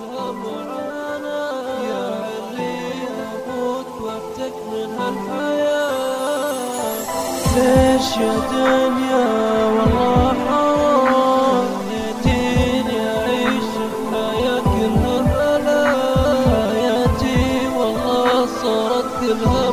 الهم وعانا يا اللي نموت وقتك من هالحياة ليش يا دنيا والله حرام أعيش كلها حياتي والله كلها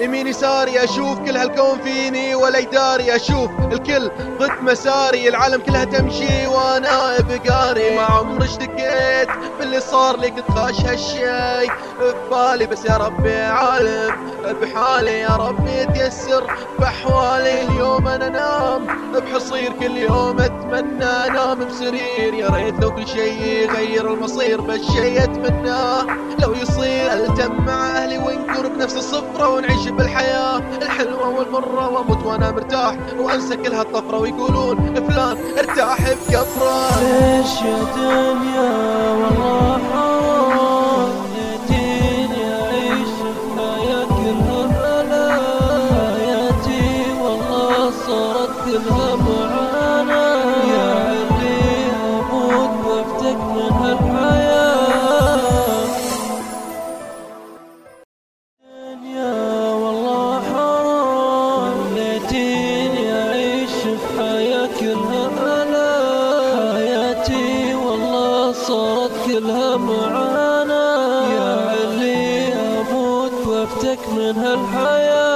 يمين يساري أشوف كل هالكون فيني ولا يداري أشوف الكل ضد مساري العالم كلها تمشي وأنا بقاري. ما عمري اشتكيت باللي صار لي كنت خاش هالشي ببالي. بس يا ربي عالم بحالي يا ربي تيسر بأحوالي. اليوم أنا نام بحصير كل يوم أتمنى أنام بسرير. يا ريت لو كل شي يغير المصير بس شي أتمناه. لو يصير ألتم مع أهلي ونكر بنفس الصفرة ونعيش بالحياة الحلوة والمرة وأموت وأنا مرتاح وأنسى كل هالطفرة ويقولون فلان ارتاح بكفرة ليش يا دنيا الحياة كلها بلا. كلها أنا حياتي والله صارت كلها معانا يا اللي أموت وافتك من هالحياة.